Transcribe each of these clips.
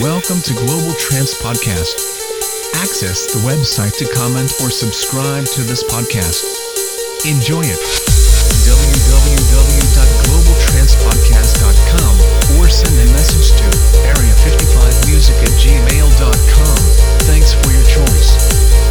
welcome to Global Trance Podcast. Access the website to comment or subscribe to this podcast. Enjoy it. www.globaltrancepodcast.com or send a message to area55music at gmail.com. Thanks for your choice.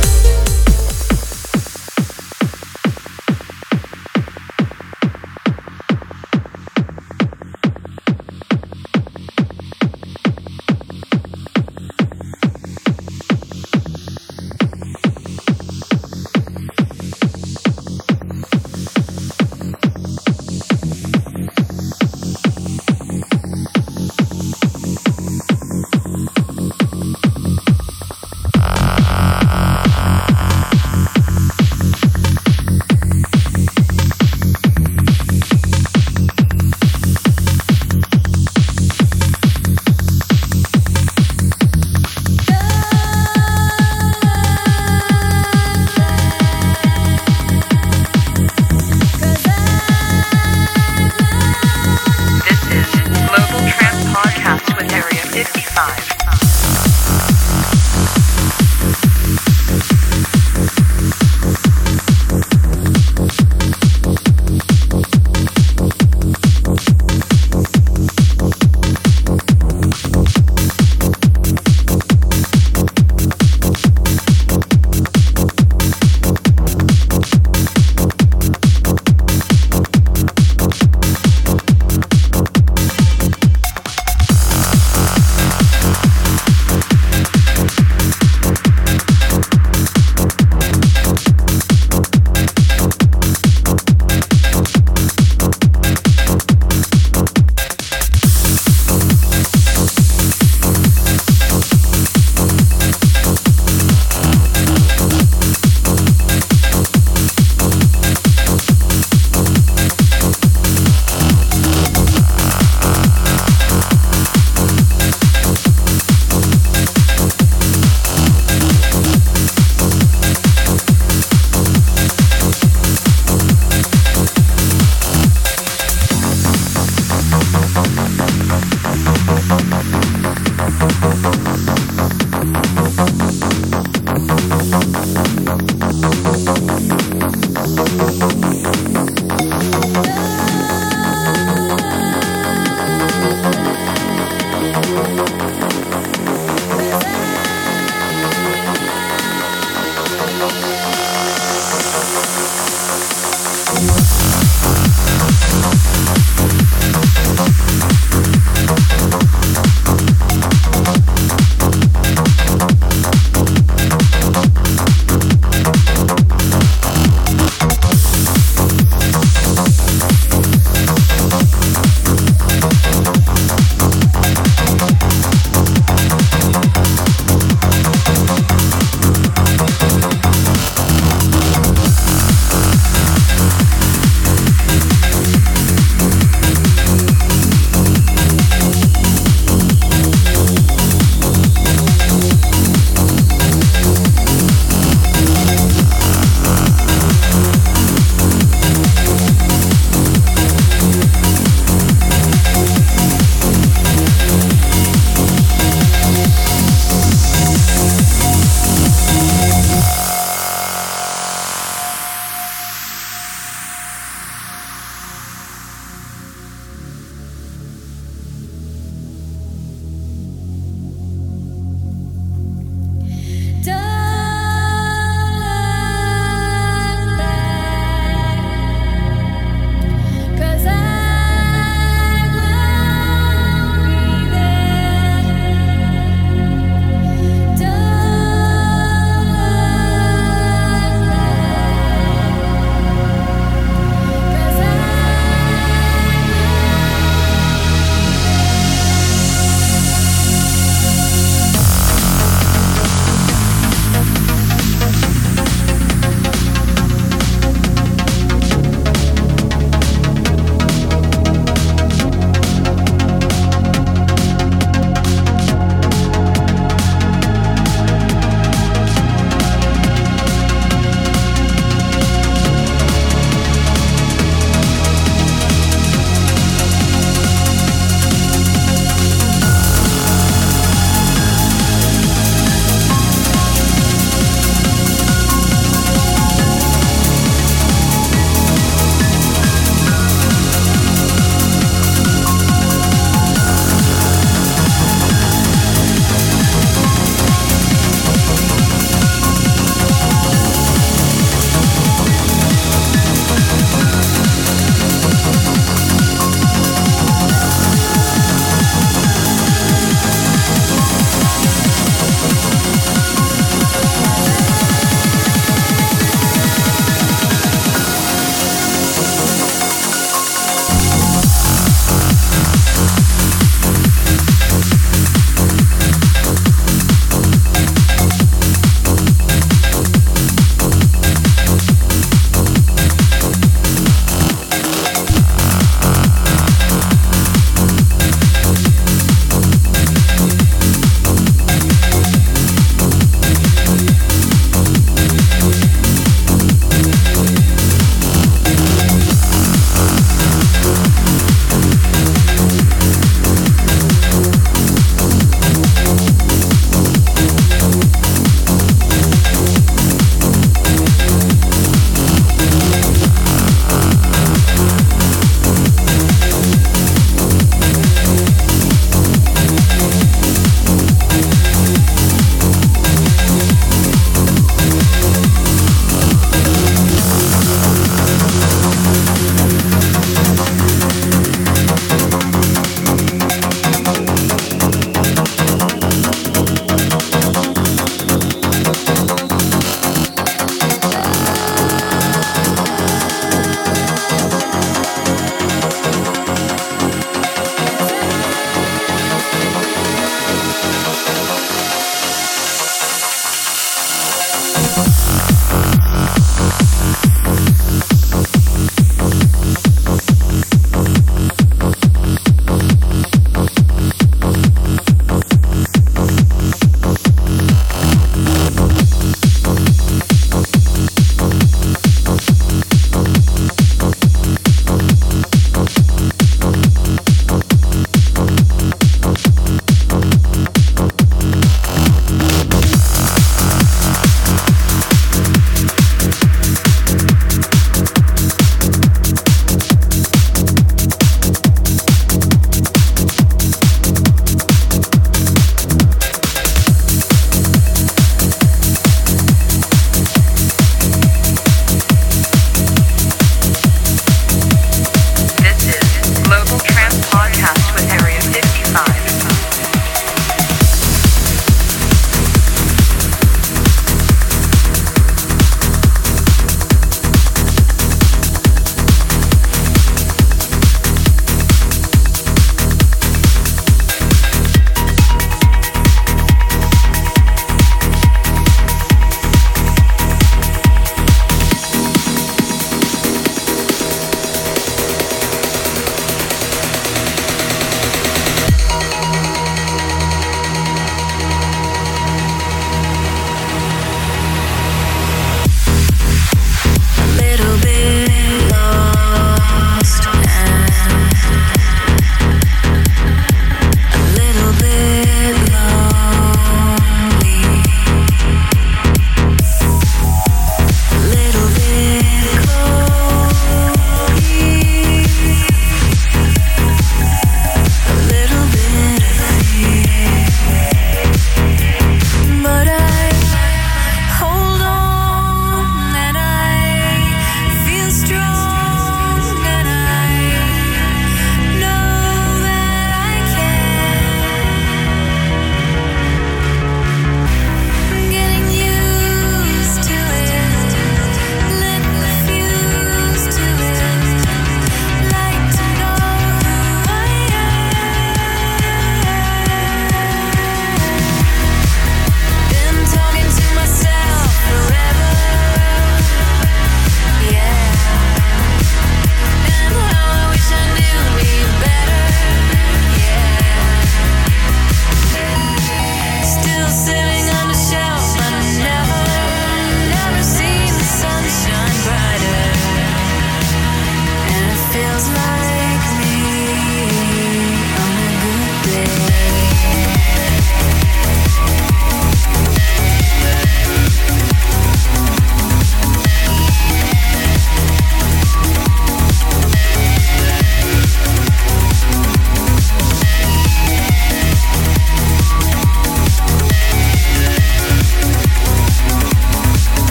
It's not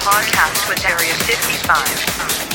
podcast with Area 55.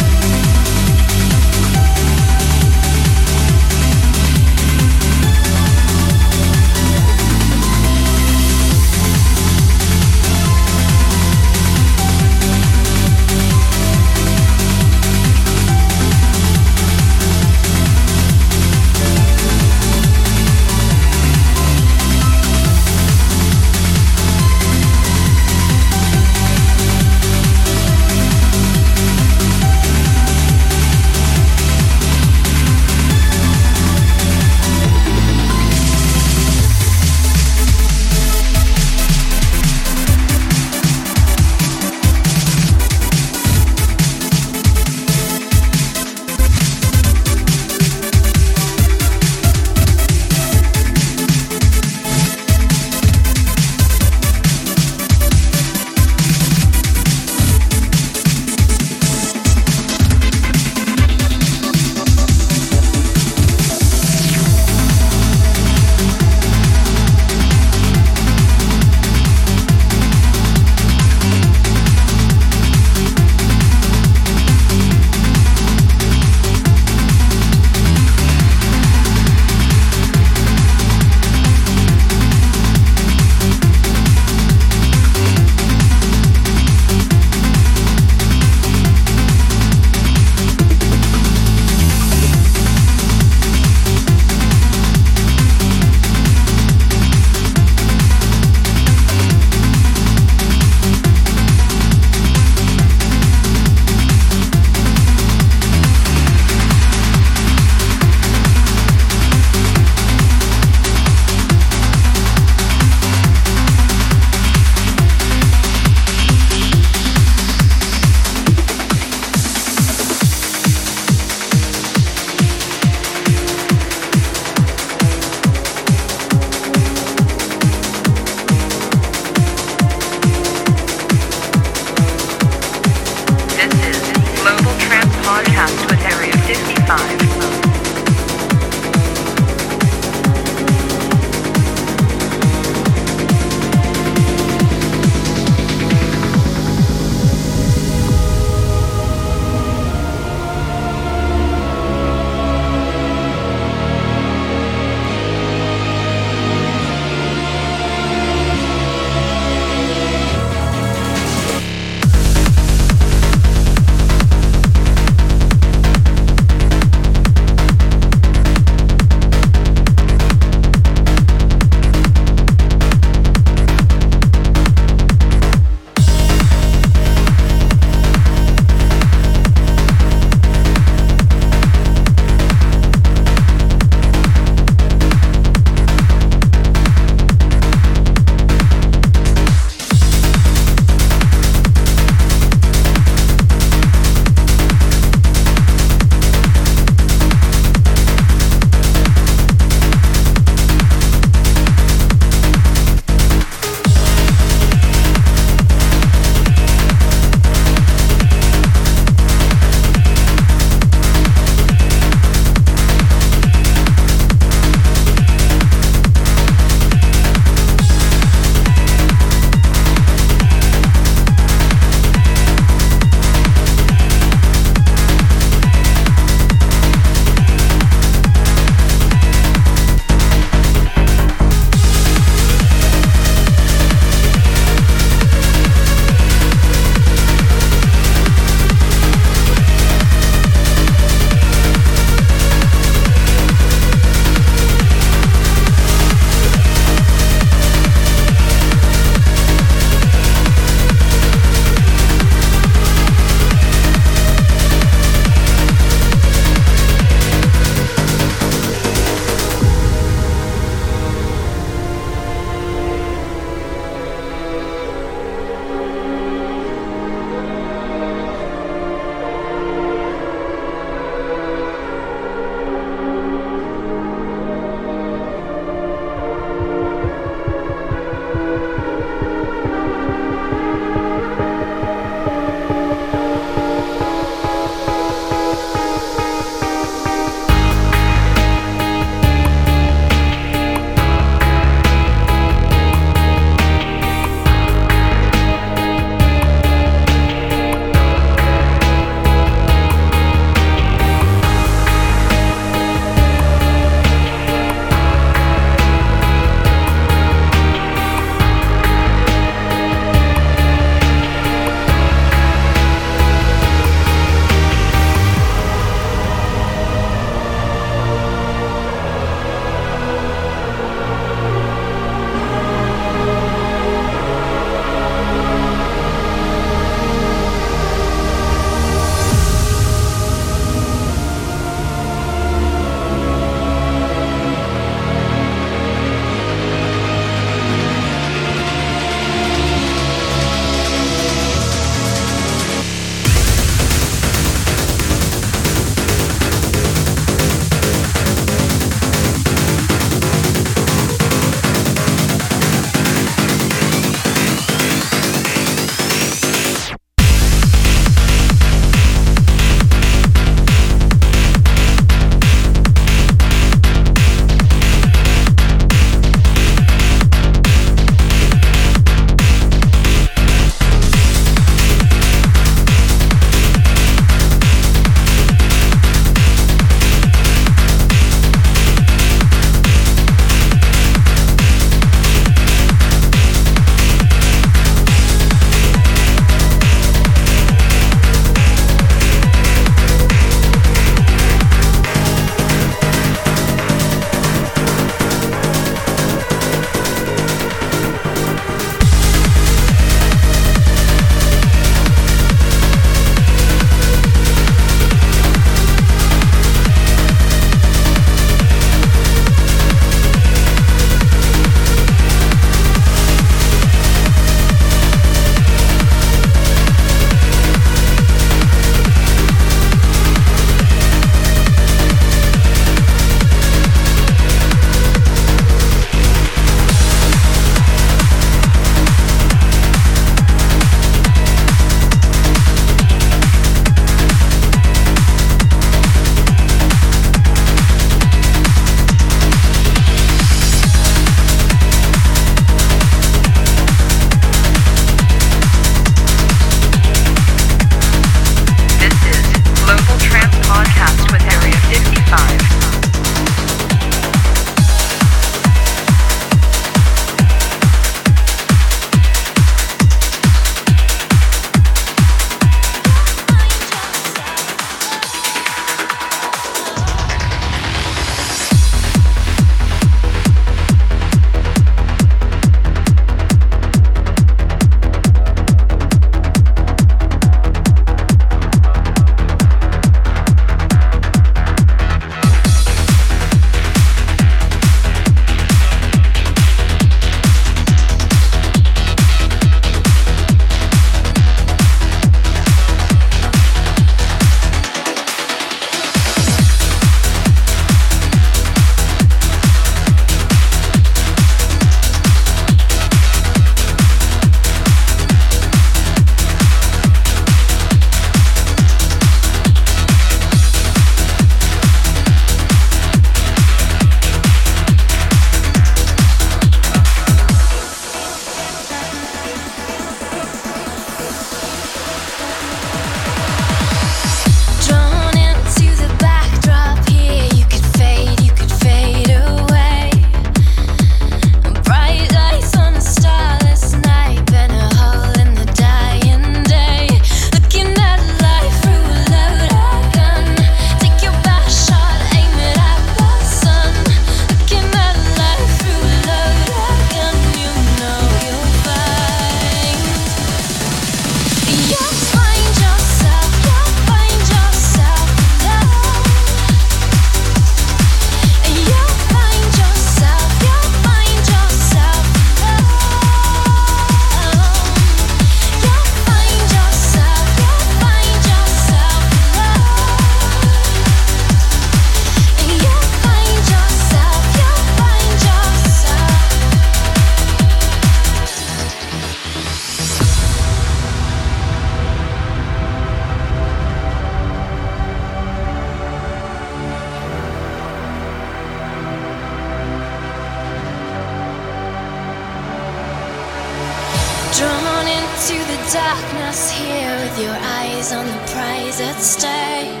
Into the darkness here with your eyes on the prize at stake.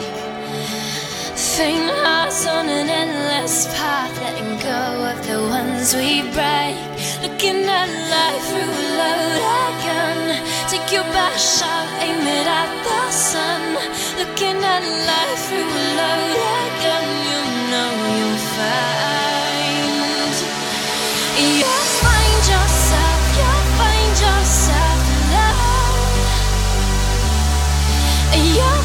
Faint hearts on an endless path, letting go of the ones we break. Looking at life through a loaded gun. Take your best shot, aim it at the sun. Looking at life through a loaded gun, you know you'll find. You'll Find